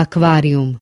aquarium